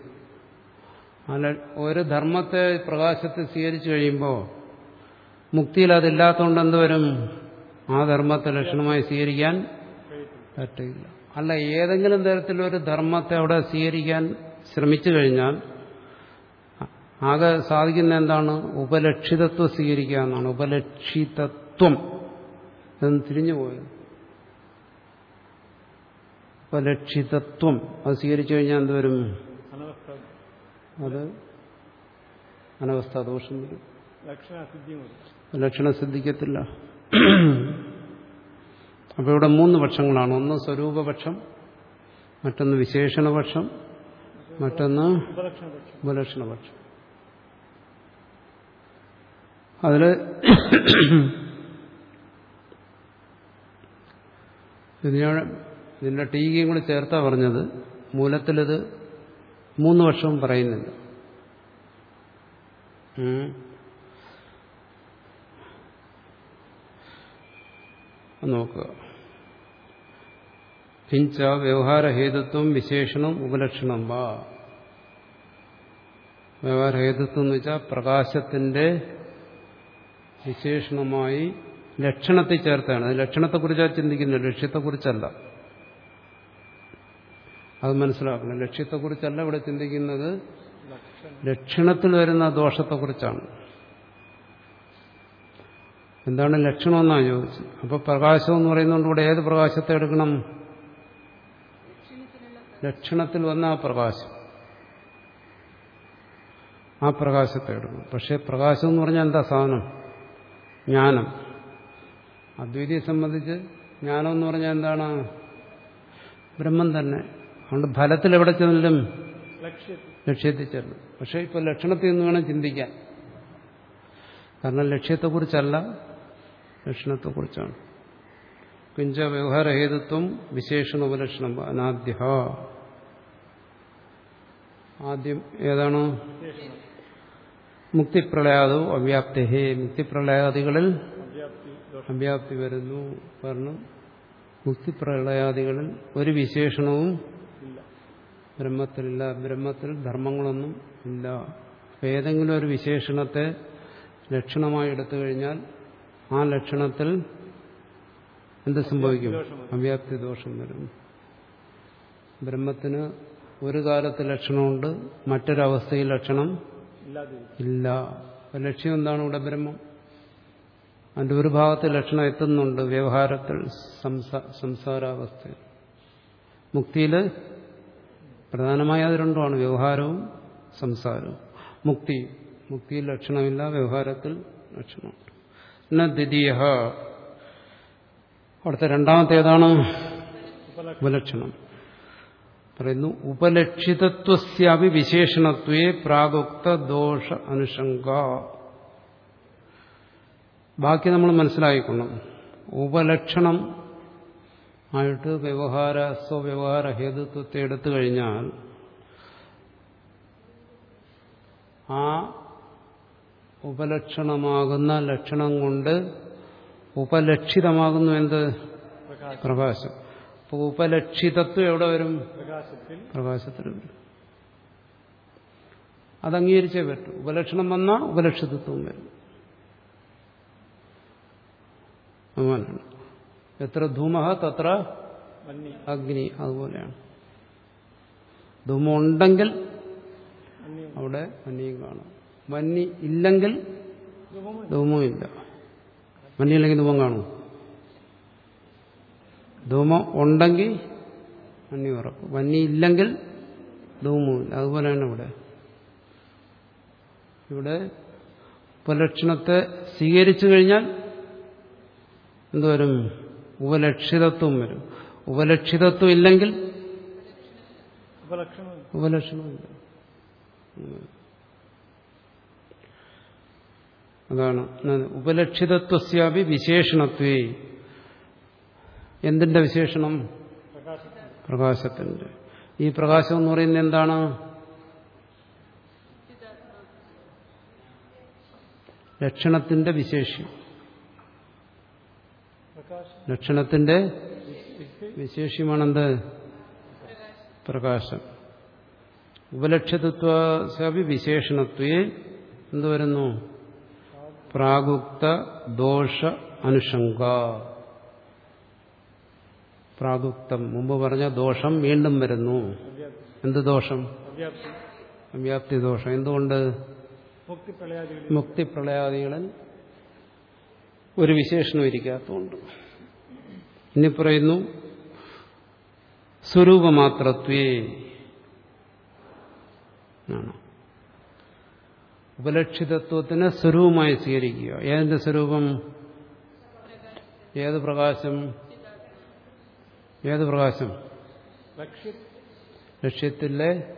അല്ല ഒരു ധർമ്മത്തെ പ്രകാശത്തെ സ്വീകരിച്ചു കഴിയുമ്പോൾ മുക്തിയിൽ അതില്ലാത്തതുകൊണ്ട് എന്ത് വരും? ആ ധർമ്മത്തെ ലക്ഷണമായി സ്വീകരിക്കാൻ പറ്റില്ല. അല്ല ഏതെങ്കിലും തരത്തിലൊരു ധർമ്മത്തെ അവിടെ സ്വീകരിക്കാൻ ശ്രമിച്ചു കഴിഞ്ഞാൽ ആകെ സാധിക്കുന്ന എന്താണ്? ഉപലക്ഷിതത്വം സ്വീകരിക്കുക എന്നാണ്. ഉപലക്ഷിതത്വം എന്ന് തിരിഞ്ഞു പോയത് ഉപലക്ഷിതത്വം അത് സ്വീകരിച്ചു കഴിഞ്ഞാൽ എന്തുവരും അത് അനവസ്ഥാ ദോഷം വരും. ലക്ഷണ അസിദ്ധിയും വരും. സിദ്ധിക്കത്തില്ല അപ്പോൾ ഇവിടെ മൂന്ന് പക്ഷങ്ങളാണ്. ഒന്ന് സ്വരൂപപക്ഷം മറ്റൊന്ന് വിശേഷണപക്ഷം മറ്റൊന്ന് ഉപലക്ഷണ പക്ഷം ഉപലക്ഷണപക്ഷം. അതിൽ ഇതിനെ ഇതിന്റെ ടീകയും കൂടി ചേർത്താ പറഞ്ഞത് മൂലത്തിലിത് മൂന്ന് വർഷവും. അത് നോക്കുക. കിഞ്ച വ്യവഹാരഹേതുത്വം വിശേഷണം ഉപലക്ഷണം വാ. വ്യവഹാരഹേതുത്വം എന്ന് വെച്ചാൽ പ്രകാശത്തിന്റെ വിശേഷണമായി ലക്ഷണത്തെ ചേർത്താണ്. ലക്ഷണത്തെക്കുറിച്ചാണ് ചിന്തിക്കുന്നത്? ലക്ഷ്യത്തെക്കുറിച്ചല്ല. അത് മനസ്സിലാക്കണം. ലക്ഷ്യത്തെക്കുറിച്ചല്ല ഇവിടെ ചിന്തിക്കുന്നത്. ലക്ഷണം ലക്ഷണത്തിൽ വരുന്ന ദോഷത്തെക്കുറിച്ചാണ്. എന്താണ് ലക്ഷണം എന്നാണ് ചോദിച്ചത്? അപ്പോൾ പ്രകാശം എന്ന് പറയുന്നതുകൊണ്ട് ഇവിടെ ഏത് പ്രകാശത്തെ എടുക്കണം? ലക്ഷണത്തിൽ വന്ന ആ പ്രകാശം. ആ പ്രകാശത്തെ എടുക്കണം. പക്ഷെ പ്രകാശം എന്ന് പറഞ്ഞാൽ എന്താ സാധനം? ജ്ഞാനം. അദ്വൈതിയെ സംബന്ധിച്ച് ജ്ഞാനം എന്ന് പറഞ്ഞാൽ എന്താണ്? ബ്രഹ്മം തന്നെ. അതുകൊണ്ട് ഫലത്തിൽ എവിടെ ചെന്നാലും ലക്ഷ്യത്തിൽ. ലക്ഷ്യത്തിൽ ചെല്ലും പക്ഷേ ഇപ്പോൾ ലക്ഷണത്തിൽ നിന്ന് വേണം ചിന്തിക്കാൻ. കാരണം ലക്ഷ്യത്തെക്കുറിച്ചല്ല ലക്ഷണത്തെക്കുറിച്ചാണ്. കിഞ്ച വ്യവഹാരഹേതുത്വം വിശേഷണ ഉപലക്ഷണം അനാദ്യ ആദ്യം ഏതാണ്? മുക്തിപ്രളയാദോ അവ്യാപ്തി ഹേ മുക്തിപ്രളയാദികളിൽ അവ്യാപ്തി വരുന്നു. കാരണം മുക്തിപ്രളയാദികളിൽ ഒരു വിശേഷണവും ബ്രഹ്മത്തിലില്ല. ബ്രഹ്മത്തിൽ ധർമ്മങ്ങളൊന്നും ഇല്ല. ഏതെങ്കിലും ഒരു വിശേഷണത്തെ ലക്ഷണമായി എടുത്തു കഴിഞ്ഞാൽ ആ ലക്ഷണത്തിൽ എന്ത് സംഭവിക്കും. അവ്യാപ്തി ദോഷം വരും. ബ്രഹ്മത്തിന് ഒരു കാലത്ത് ലക്ഷണമുണ്ട് മറ്റൊരവസ്ഥയിൽ ലക്ഷണം ഇല്ല. ലക്ഷ്യം എന്താണ് ഇവിടെ ബ്രഹ്മം? അതിന്റെ ഒരു ഭാഗത്ത് ലക്ഷണം എത്തുന്നുണ്ട് വ്യവഹാരത്തിൽ സംസാ സംസാരാവസ്ഥയിൽ. മുക്തിയിൽ പ്രധാനമായ അത് രണ്ടുമാണ്. വ്യവഹാരവും സംസാരവും. മുക്തി. മുക്തിയിൽ ലക്ഷണമില്ല വ്യവഹാരത്തിൽ ലക്ഷണമുണ്ട്. പിന്നെ ദ്വിതീയ. അവിടുത്തെ രണ്ടാമത്തെ ഏതാണ് ഉപലക്ഷണം. പറയുന്നു ഉപലക്ഷിതത്വസ്യാപി വിശേഷണത്വേ പ്രാഗുക്ത ദോഷ അനുഷങ്ക ബാക്കി നമ്മൾ മനസ്സിലായിക്കൊള്ളും. ഉപലക്ഷണം ആയിട്ട് വ്യവഹാര സ്വവ്യവഹാര ഹേതുത്വത്തെ എടുത്തു കഴിഞ്ഞാൽ ആ ഉപലക്ഷണമാകുന്ന ലക്ഷണം കൊണ്ട് ഉപലക്ഷിതമാകുന്നു എന്ത്? പ്രകാശ. അപ്പോൾ ഉപലക്ഷിതത്വം എവിടെ വരും? പ്രകാശത്തിൽ. പ്രകാശത്തിൽ വരും. അത് അംഗീകരിച്ചേ പറ്റും. ഉപലക്ഷണം വന്നാൽ ഉപലക്ഷിതത്വം വരും. അങ്ങനെയാണ്. എത്ര ധൂമ തത്ര അഗ്നി. അതുപോലെയാണ്. ധൂമം ഉണ്ടെങ്കിൽ അവിടെ മഞ്ഞയും കാണും. മഞ്ഞി ഇല്ലെങ്കിൽ ധൂമം ധൂമവും ഇല്ല മഞ്ഞില്ലെങ്കിൽ ധൂമം കാണും. ധൂമം ഉണ്ടെങ്കിൽ മഞ്ഞി ഉറപ്പ്. മഞ്ഞി ഇല്ലെങ്കിൽ ധൂമവും ഇല്ല അതുപോലെയാണ് ഇവിടെ. ഇവിടെ ഉപലക്ഷണത്തെ സ്വീകരിച്ചു കഴിഞ്ഞാൽ എന്തുവരും? ഉപലക്ഷിതത്വം വരും. ഉപലക്ഷിതത്വം ഇല്ലെങ്കിൽ ഉപലക്ഷണം ഉപലക്ഷണമില്ല. അതാണ്. ഉപലക്ഷിതത്വസ്യാപി വിശേഷണത്വേ. എന്തിന്റെ വിശേഷണം? പ്രകാശത്തിന്റെ. ഈ പ്രകാശം എന്ന് പറയുന്നത് എന്താണ്? ലക്ഷണത്തിന്റെ പ്രകാശം ലക്ഷണത്തിന്റെ വിശേഷ്യമാണെന്ത് പ്രകാശം. ഉപലക്ഷ്യത്വി വിശേഷണത്വേ എന്തുവരുന്നു പ്രാഗുക്ത ദോഷ അനുഷങ്ക പ്രാഗുക്തം. മുമ്പ് പറഞ്ഞ ദോഷം വീണ്ടും വരുന്നു. എന്ത് ദോഷം? വ്യാപ്തി ദോഷം. എന്തുകൊണ്ട്? മുക്തി പ്രളയാദികളിൽ മുക്തിപ്രളയാദികളിൽ ഒരു വിശേഷണം ഇരിക്കാത്തതുകൊണ്ട്. ഇനി പറയുന്നു സ്വരൂപമാത്രത്വേ. ഉപലക്ഷിതത്വത്തിന് സ്വരൂപമായി സ്വീകരിക്കുക. ഏതിന്റെ സ്വരൂപം? ഏത് പ്രകാശം? ഏത് പ്രകാശം? ലക്ഷ്യ ലക്ഷ്യത്തിലെ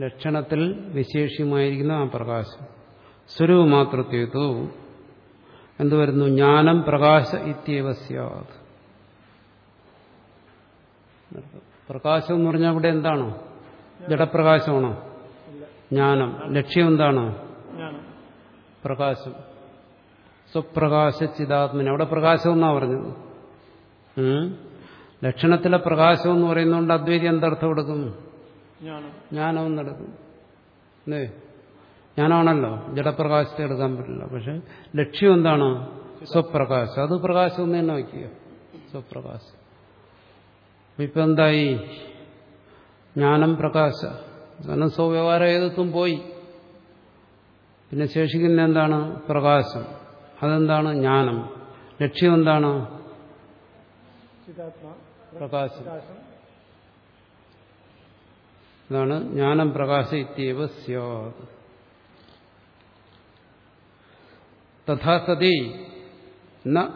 ലക്ഷണത്തിൽ വിശേഷ്യമായിരിക്കുന്ന ആ പ്രകാശം. സ്വരൂപമാത്രത്വത്തു എന്തുവരുന്നു ജ്ഞാനം പ്രകാശ ഇത്യവ സ്യാത്. പ്രകാശം എന്ന് പറഞ്ഞാൽ അവിടെ എന്താണോ? ജഡപ്രകാശമാണോ? ജ്ഞാനം. ലക്ഷ്യം എന്താണോ? പ്രകാശം. സ്വപ്രകാശ ചിതാത്മന അവിടെ പ്രകാശം എന്നാ പറഞ്ഞത്? ലക്ഷണത്തിലെ പ്രകാശം എന്ന് പറയുന്നതുകൊണ്ട് അദ്വൈതി എന്തർത്ഥം എടുക്കും ജ്ഞാനം. നടക്കും എന്നെടുക്കും അല്ലേ? ജ്ഞാനമാണല്ലോ. ജഡപ്രകാശത്തെ എടുക്കാൻ പറ്റില്ല. പക്ഷെ ലക്ഷ്യം എന്താണ്? സ്വപ്രകാശം. അത് പ്രകാശം എന്ന് തന്നെ വയ്ക്കുക. സ്വപ്രകാശം. ഇപ്പൊ എന്തായി? ജ്ഞാനം പ്രകാശ. കാരണം സ്വവ്യവഹാര ഏതത്വം പോയി. പിന്നെ ശേഷിക്കുന്ന എന്താണ്? പ്രകാശം. അതെന്താണ്? ജ്ഞാനം. ലക്ഷ്യം എന്താണ്? പ്രകാശം. അതാണ് ജ്ഞാനം പ്രകാശ ഇത്യവ സ്യാത്. തഥാ സതി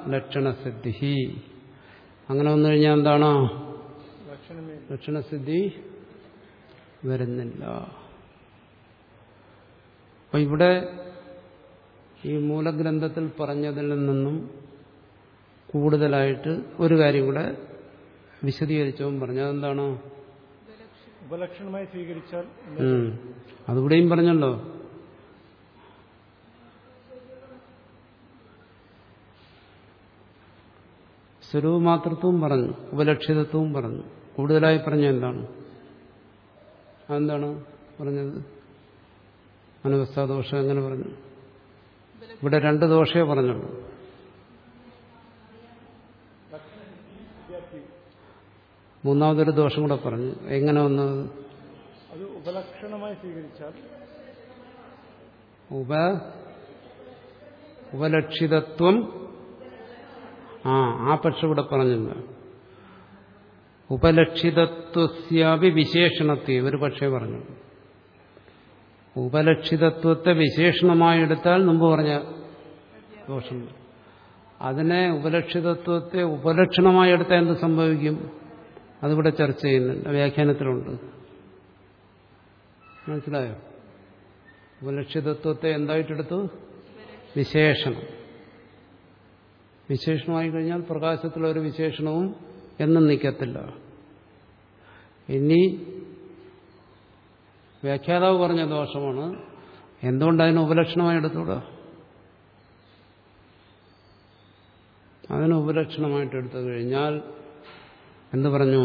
ലക്ഷണസിദ്ധി അങ്ങനെ വന്നു കഴിഞ്ഞാൽ എന്താണ്? ലക്ഷണസിദ്ധി വരുന്നില്ല. അപ്പൊ ഇവിടെ ഈ മൂലഗ്രന്ഥത്തിൽ പറഞ്ഞതിൽ നിന്നും കൂടുതലായിട്ട് ഒരു കാര്യം കൂടെ വിശദീകരിച്ചവൻ പറഞ്ഞു അതെന്താണോ ഉപലക്ഷണമായി സ്വീകരിച്ചാൽ അതുകൂടെയും അതിവിടെയും പറഞ്ഞല്ലോ. സ്വരൂപമാതൃത്വവും പറഞ്ഞു ഉപലക്ഷിതത്വവും പറഞ്ഞു. കൂടുതലായി പറഞ്ഞ എന്താണ് അതെന്താണ് പറഞ്ഞത്? അനവസ്ഥാദോഷം എങ്ങനെ പറഞ്ഞു. ഇവിടെ രണ്ട് ദോഷമേ പറഞ്ഞുള്ളൂ. മൂന്നാമതൊരു ദോഷം കൂടെ പറഞ്ഞു. എങ്ങനെ വന്നത് അത് ഉപലക്ഷണമായി സ്വീകരിച്ചാൽ? ഉപ ഉപലക്ഷിതത്വം ആ ആ പക്ഷം ഇവിടെ പറഞ്ഞില്ല ഉപലക്ഷിതത്വസ്യാപി വിശേഷണത്തെ ഒരു പക്ഷേ പറഞ്ഞു. ഉപലക്ഷിതത്വത്തെ വിശേഷണമായി എടുത്താൽ മുമ്പ് പറഞ്ഞ ദോഷം. അതിനെ ഉപലക്ഷിതത്വത്തെ ഉപലക്ഷണമായി എടുത്താൽ എന്ത് സംഭവിക്കും? അതിവിടെ ചർച്ച ചെയ്യുന്നുണ്ട് വ്യാഖ്യാനത്തിലുണ്ട്. മനസ്സിലായോ? ഉപലക്ഷിതത്വത്തെ എന്തായിട്ടെടുത്തു? വിശേഷണം. വിശേഷണമായി കഴിഞ്ഞാൽ പ്രകാശത്തിലൊരു വിശേഷണവും എന്നും നിൽക്കത്തില്ല. ഇനി വ്യാഖ്യാതാവ് പറഞ്ഞ ദോഷമാണ്. എന്തുകൊണ്ട് അതിന് ഉപലക്ഷണമായി എടുത്തുകൂടാ അതിന് ഉപലക്ഷണമായിട്ട് എടുത്തു കഴിഞ്ഞാൽ എന്തു പറഞ്ഞു?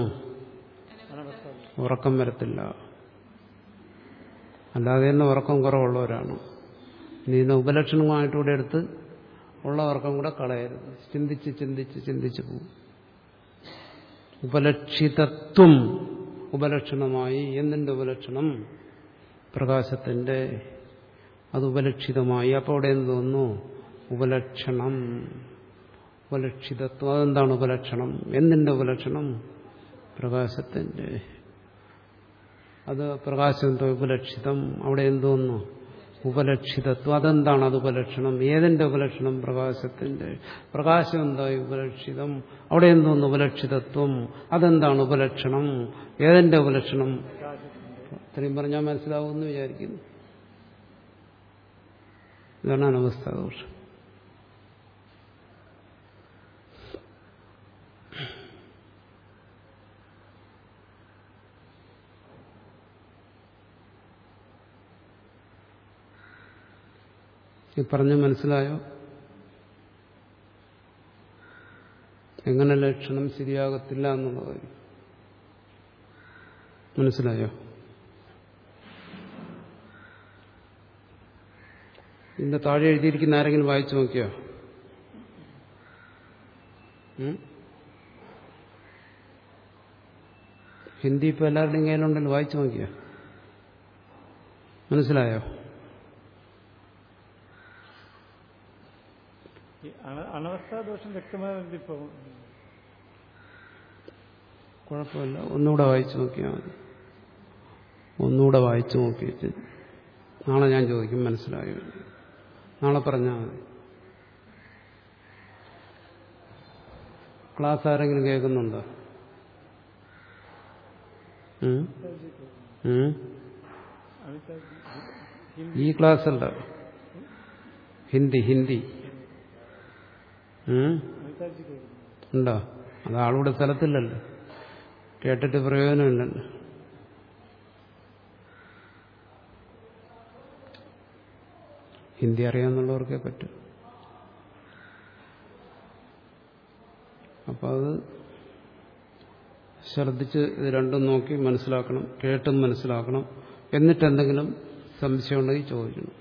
ഉറക്കം വരത്തില്ല. അല്ലാതെ തന്നെ ഉറക്കം കുറവുള്ളവരാണ്. ഇനി ഇതിനെ ഉപലക്ഷണമായിട്ടൂടെ എടുത്ത് ഉള്ള ഉറക്കം കൂടെ കളയരുത്. ചിന്തിച്ച് ചിന്തിച്ച് ചിന്തിച്ച് പോകും ഉപലക്ഷിതത്വം ഉപലക്ഷണമായി എന്തിന്റെ ഉപലക്ഷണം? പ്രകാശത്തിന്റെ അത് ഉപലക്ഷിതമായി. അപ്പോൾ അവിടെ എന്ത് തോന്നുന്നു? ഉപലക്ഷണം. ഉപലക്ഷിതത്വം. അതെന്താണ് ഉപലക്ഷണം? എന്തിന്റെ ഉപലക്ഷണം? പ്രകാശത്തിന്റെ. അത് പ്രകാശം ഉപലക്ഷിതം. അവിടെ എന്തോന്നു ഉപലക്ഷിതത്വം. അതെന്താണ് അത് ഉപലക്ഷണം? ഏതെന്റെ ഉപലക്ഷണം? പ്രകാശത്തിന്റെ. പ്രകാശം എന്തായി ഉപലക്ഷിതം? അവിടെ എന്തോന്ന് ഉപലക്ഷിതത്വം. അതെന്താണ് ഉപലക്ഷണം? ഏതെന്റെ ഉപലക്ഷണം? ഇത്രയും പറഞ്ഞാൽ മനസ്സിലാവുമെന്ന് വിചാരിക്കുന്നു. ഇതാണ് അനവസ്ഥ ഈ പറഞ്ഞ് മനസ്സിലായോ? എങ്ങനെ ലക്ഷണം ശരിയാകത്തില്ല എന്നുള്ള കാര്യം മനസ്സിലായോ? ഇതിന്റെ താഴെ എഴുതിയിരിക്കുന്ന ആരെങ്കിലും വായിച്ചു നോക്കിയോ? ഹിന്ദി ഇപ്പൊ എല്ലാവരുടെയും കയ്യിലുണ്ടല്ലോ വായിച്ചു നോക്കിയോ? മനസ്സിലായോ ഈ അണ- അണവസ്ഥാദോഷം ദോഷം വ്യക്തമായി കുഴപ്പമില്ല. ഒന്നുകൂടെ വായിച്ചു നോക്കിയാൽ മതി. ഒന്നുകൂടെ വായിച്ചു നോക്കിയിട്ട് നാളെ ഞാൻ ചോദിക്കും മനസ്സിലായോ? നാളെ പറഞ്ഞാൽ മതി. ക്ലാസ് ആരെങ്കിലും കേൾക്കുന്നുണ്ടോ? ഈ ക്ലാസ് അല്ല ഹിന്ദി ഹിന്ദി? ഉണ്ടോ? അത് ആളുടെ സ്ഥലത്തില്ലല്ലോ. കേട്ടിട്ട് പ്രയോജനമില്ലല്ലോ ഹിന്ദി അറിയാമെന്നുള്ളവർക്കേ പറ്റും. അപ്പോൾ അത് ശ്രദ്ധിച്ച് ഇത് രണ്ടും നോക്കി മനസ്സിലാക്കണം കേട്ടും മനസ്സിലാക്കണം. എന്നിട്ട് എന്തെങ്കിലും സംശയമുണ്ടെങ്കിൽ ചോദിക്കണം.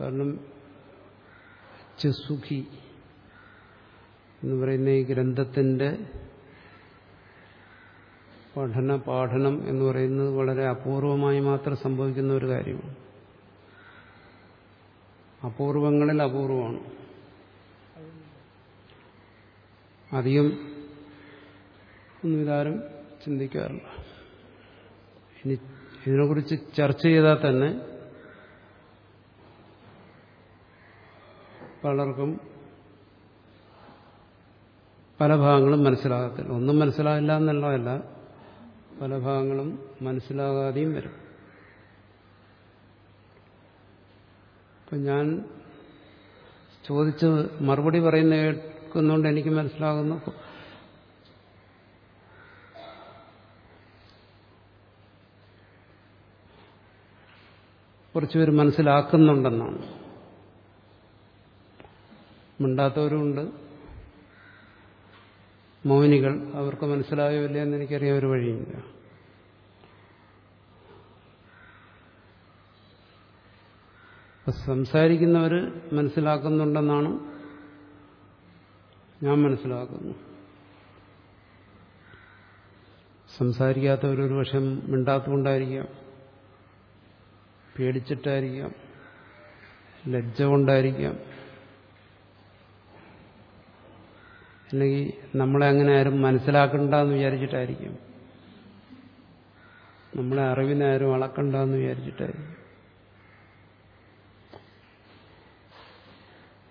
കാരണം ചെസുഖി എന്ന് പറയുന്ന ഈ ഗ്രന്ഥത്തിന്റെ പഠന പാഠനം എന്ന് പറയുന്നത് വളരെ അപൂർവമായി മാത്രം സംഭവിക്കുന്ന ഒരു കാര്യമാണ്. അപൂർവങ്ങളിൽ അപൂർവമാണ്. അധികം ഒന്നും ഇതാരും ചിന്തിക്കാറില്ല. ഇനി ഇതിനെക്കുറിച്ച് ചർച്ച ചെയ്താൽ തന്നെ പലർക്കും പല ഭാഗങ്ങളും മനസ്സിലാകത്തില്ല. ഒന്നും മനസ്സിലാകില്ല എന്നുള്ളതല്ല. പല ഭാഗങ്ങളും മനസ്സിലാകാതെയും വരും. ഇപ്പം ഞാൻ ചോദിച്ച് മറുപടി പറയുന്ന കേൾക്കുന്നുണ്ട് എനിക്ക് മനസ്സിലാകുന്നു. കുറച്ചുപേർ മനസ്സിലാക്കുന്നുണ്ടെന്നാണ്. മിണ്ടാത്തവരുമുണ്ട്. മൗനികൾ അവർക്ക് മനസ്സിലായോ ഇല്ല എന്ന് എനിക്കറിയാൻ ഒരു വഴിയില്ല. സംസാരിക്കുന്നവർ മനസ്സിലാക്കുന്നുണ്ടെന്നാണ് ഞാൻ മനസ്സിലാക്കുന്നു. സംസാരിക്കാത്തവരൊരു പക്ഷെ മിണ്ടാത്തുകൊണ്ടായിരിക്കാം പേടിച്ചിട്ടായിരിക്കാം ലജ്ജ കൊണ്ടായിരിക്കാം അല്ലെങ്കിൽ നമ്മളെ അങ്ങനെ ആരും മനസ്സിലാക്കണ്ടെന്ന് വിചാരിച്ചിട്ടായിരിക്കും. നമ്മളെ അറിവിനെ ആരും അളക്കണ്ടെന്ന് വിചാരിച്ചിട്ടായിരിക്കും.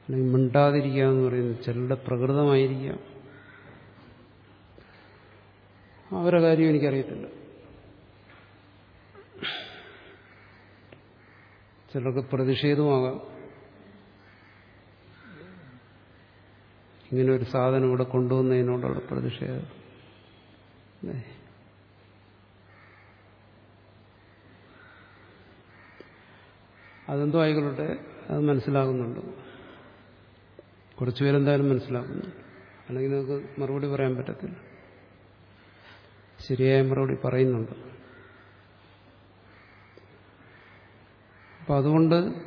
അല്ലെങ്കിൽ മിണ്ടാതിരിക്കുക എന്ന് പറയുന്നത് ചിലരുടെ പ്രകൃതമായിരിക്കാം. അവരുടെ കാര്യം എനിക്കറിയത്തില്ല. ചിലർക്ക് പ്രതിഷേധമാകാം. ഇങ്ങനെ ഒരു സാധനം ഇവിടെ കൊണ്ടുവന്നതിനോടുള്ള പ്രതിഷേധം? അതെന്തോ ആയിക്കൊള്ളട്ടെ അത് മനസ്സിലാകുന്നുണ്ട്. കുറച്ചുപേരെന്തായാലും മനസ്സിലാക്കുന്നു അല്ലെങ്കിൽ നമുക്ക് മറുപടി പറയാൻ പറ്റത്തില്ല. ശരിയായ മറുപടി പറയുന്നുണ്ട്. അപ്പം അതുകൊണ്ട്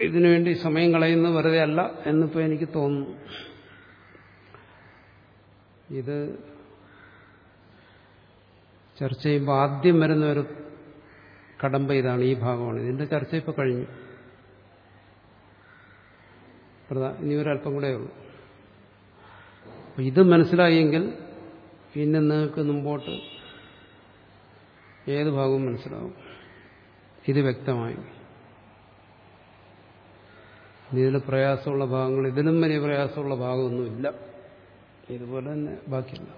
ഇതിനുവേണ്ടി സമയം കളയുന്നത് വെറുതെ അല്ല എന്നിപ്പോൾ എനിക്ക് തോന്നുന്നു. ഇത് ചർച്ച ചെയ്യുമ്പോൾ ആദ്യം വരുന്ന ഒരു കടമ്പ ഇതാണ് ഈ ഭാഗമാണ്. ഇതിന്റെ ചർച്ച ഇപ്പോൾ കഴിഞ്ഞു. ഇനി ഒരല്പം കൂടെ ഉള്ളൂ. അപ്പൊ ഇത് മനസ്സിലായെങ്കിൽ പിന്നെ നിങ്ങൾക്ക് മുമ്പോട്ട് ഏത് ഭാഗവും മനസ്സിലാവും. ഇത് വ്യക്തമായി. ഇതിൽ പ്രയാസമുള്ള ഭാഗങ്ങൾ ഇതിലും വലിയ പ്രയാസമുള്ള ഭാഗമൊന്നുമില്ല. ഇതുപോലെ തന്നെ ബാക്കിയില്ല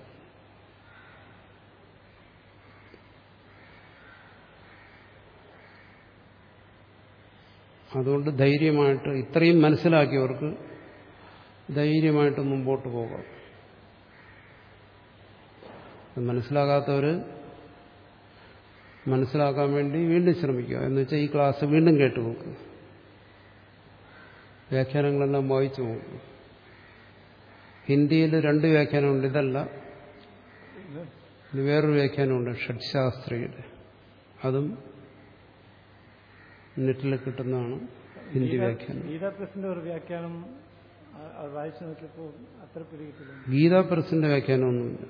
അതുകൊണ്ട് ധൈര്യമായിട്ട് ഇത്രയും മനസ്സിലാക്കിയവർക്ക് ധൈര്യമായിട്ട് മുമ്പോട്ട് പോകാം മനസ്സിലാകാത്തവർ മനസ്സിലാക്കാൻ വേണ്ടി വീണ്ടും ശ്രമിക്കുക. എന്ന് വെച്ചാൽ ഈ ക്ലാസ് വീണ്ടും കേട്ടു നോക്കുക വ്യാഖ്യാനങ്ങളെല്ലാം വായിച്ചു പോകും. ഹിന്ദിയിൽ രണ്ട് വ്യാഖ്യാനമുണ്ട്. ഇതല്ല. ഇത് വേറൊരു വ്യാഖ്യാനമുണ്ട് ഷഡ്ശാസ്ത്രിയുടെ അതും നെറ്റിൽ കിട്ടുന്നതാണ് ഹിന്ദി വ്യാഖ്യാനം. ഗീതാ പ്രസിന്റെ ഒരു വ്യാഖ്യാനം വായിച്ചു നോക്കിയപ്പോൾ അത്ര പിടികിട്ടില്ല. ഗീതാപ്രസിന്റെ വ്യാഖ്യാനം വ്യാഖ്യാനമൊന്നുമില്ല.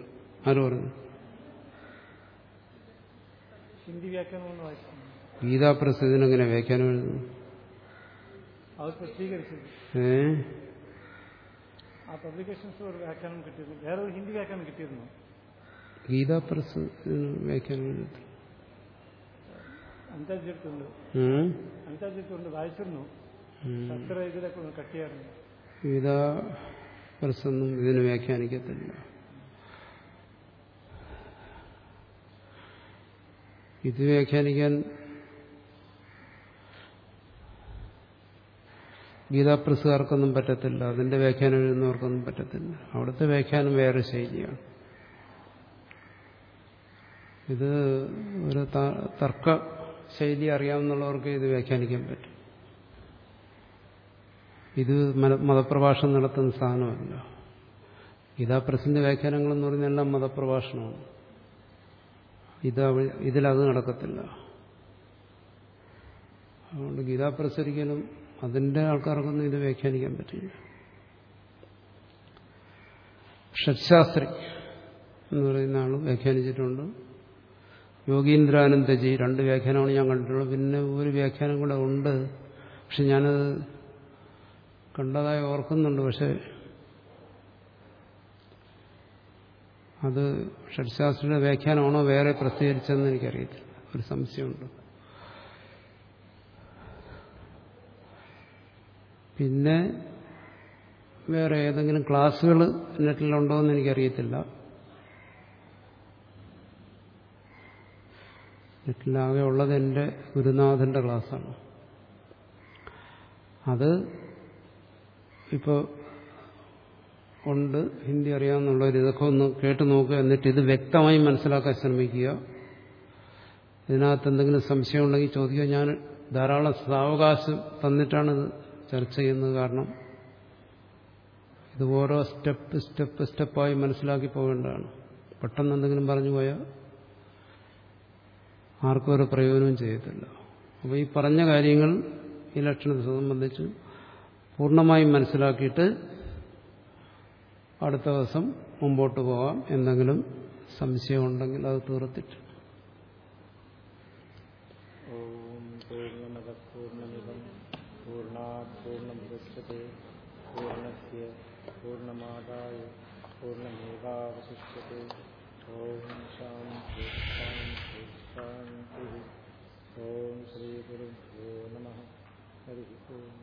ആര് പറഞ്ഞു? ഹിന്ദി വ്യാഖ്യാനം ഗീതാപ്രസ് ഇതിനെങ്ങനെ വ്യാഖ്യാനം എഴുതുന്നു? അത് ഏ? ആ പബ്ലിക്കേഷൻസ് ഒരു വ്യാഖ്യാനം കിട്ടിയിരുന്നു. വേറെ ഒരു ഹിന്ദി വ്യാഖ്യാനം കിട്ടിയിരുന്നു. ഗീതാ പ്രസ് വ്യാഖ്യാനം വായിച്ചിരുന്നു. അത്ര ഇതിലൊക്കെ ഒന്ന് കട്ടിയായിരുന്നു. ഗീതാ പ്രസൊന്നും ഇതിന് വ്യാഖ്യാനിക്കത്തില്ല. ഇത് വ്യാഖ്യാനിക്കാൻ ഗീതാപ്രസുകാർക്കൊന്നും പറ്റത്തില്ല. അതിന്റെ വ്യാഖ്യാനം എഴുതുന്നവർക്കൊന്നും പറ്റത്തില്ല. അവിടുത്തെ വ്യാഖ്യാനം വേറെ ശൈലിയാണ്. ഇത് ഒരു തർക്ക ശൈലി അറിയാവുന്നവർക്ക് ഇത് വ്യാഖ്യാനിക്കാൻ പറ്റും. ഇത് മതപ്രഭാഷണം നടത്തുന്ന സ്ഥാനമല്ല ഗീതാപ്രസിന്റെ വ്യാഖ്യാനങ്ങളെന്ന് പറഞ്ഞാൽ എല്ലാം മതപ്രഭാഷണമാണ്. ഇത് ഇതിലത് നടക്കത്തില്ല. അതുകൊണ്ട് ഗീതാപ്രസ് അതിന്റെ ആൾക്കാർക്കൊന്നും ഇത് വ്യാഖ്യാനിക്കാൻ പറ്റില്ല. ഷഡ്ശാസ്ത്രി എന്ന് പറയുന്ന ആൾ വ്യാഖ്യാനിച്ചിട്ടുണ്ട്. യോഗീന്ദ്രാനന്ദജി രണ്ട് വ്യാഖ്യാനമാണ് ഞാൻ കണ്ടിട്ടുള്ളത്. പിന്നെ ഒരു വ്യാഖ്യാനം കൂടെ ഉണ്ട്. പക്ഷെ ഞാനത് കണ്ടതായി ഓർക്കുന്നുണ്ട്. പക്ഷെ അത് ഷഡ്ശാസ്ത്രിയുടെ വ്യാഖ്യാനമാണോ വേറെ പ്രസിദ്ധീകരിച്ചതെന്ന് എനിക്കറിയത്തില്ല. ഒരു സംശയമുണ്ട്. പിന്നെ വേറെ ഏതെങ്കിലും ക്ലാസ്സുകൾ നെറ്റിലുണ്ടോ എന്ന് എനിക്കറിയത്തില്ല. നെറ്റിലാകെ ഉള്ളത് എന്റെ ഗുരുനാഥന്റെ ക്ലാസ്സാണ്. അത് ഇപ്പോൾ ഉണ്ട്. ഹിന്ദി അറിയാമെന്നുള്ളവർ ഇതൊക്കെ ഒന്ന് കേട്ട് നോക്കുക. എന്നിട്ട് ഇത് വ്യക്തമായി മനസ്സിലാക്കാൻ ശ്രമിക്കുക. ഇതിനകത്ത് എന്തെങ്കിലും സംശയമുണ്ടെങ്കിൽ ചോദിക്കുക. ഞാൻ ധാരാളം സാവകാശം തന്നിട്ടാണ് ഇത് ചർച്ച ചെയ്യുന്നത് കാരണം ഇത് ഓരോ സ്റ്റെപ്പ് സ്റ്റെപ്പ് സ്റ്റെപ്പായി മനസ്സിലാക്കി പോകേണ്ടതാണ്. പെട്ടെന്ന് എന്തെങ്കിലും പറഞ്ഞു പോയാൽ ആർക്കും ഒരു പ്രയോജനവും ചെയ്യത്തില്ല. അപ്പോൾ ഈ പറഞ്ഞ കാര്യങ്ങൾ ഈ ലക്ഷണത്തെ സംബന്ധിച്ച് പൂർണമായും മനസ്സിലാക്കിയിട്ട് അടുത്ത ദിവസം മുമ്പോട്ട് പോകാം. എന്തെങ്കിലും സംശയമുണ്ടെങ്കിൽ അത് തീർത്തിട്ട് उच्यते ॐ शान्ति शान्ति शान्तिः ॐ श्रीगुरुभ्यो नमः। हरिः ओम्।